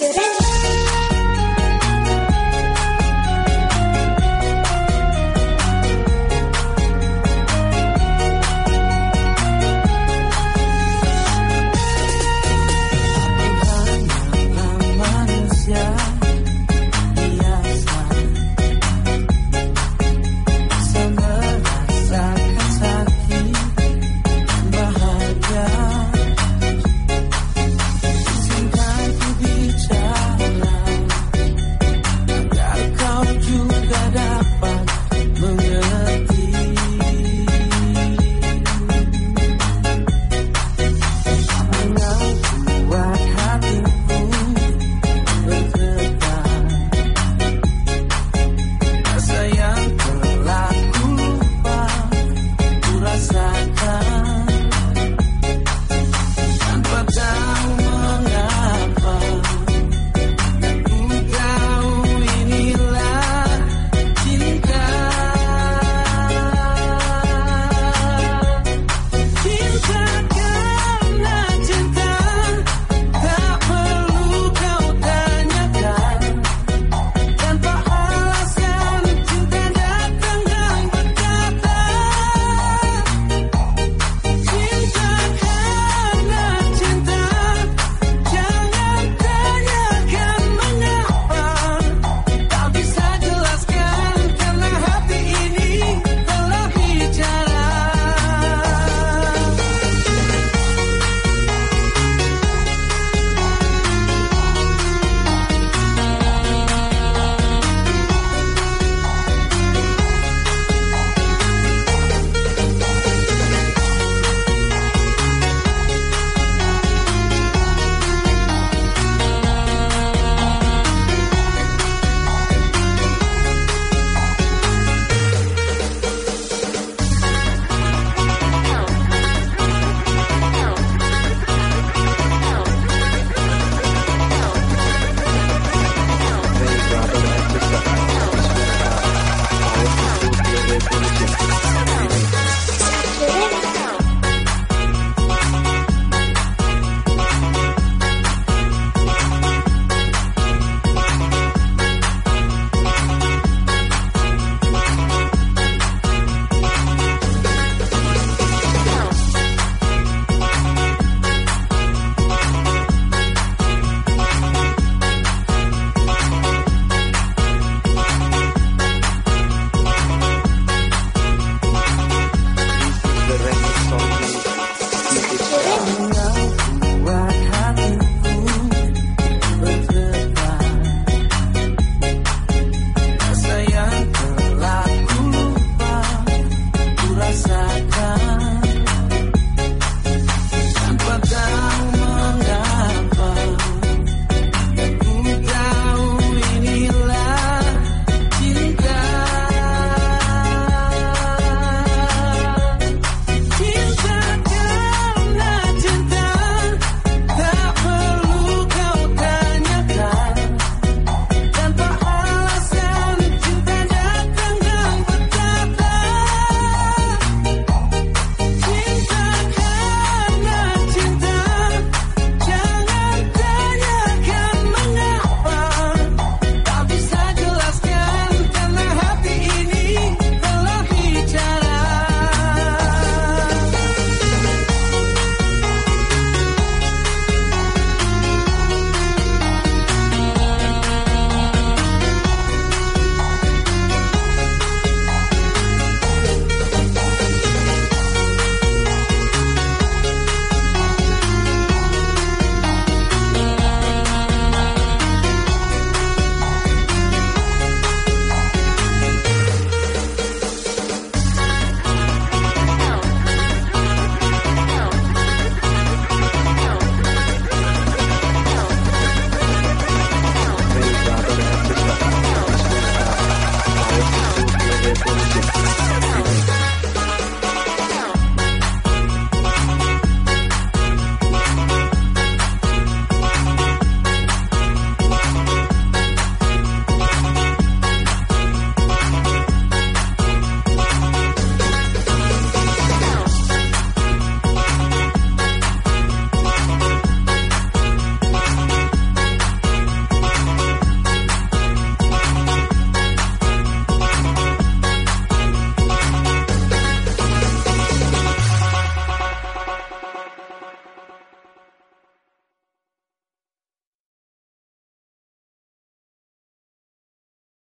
to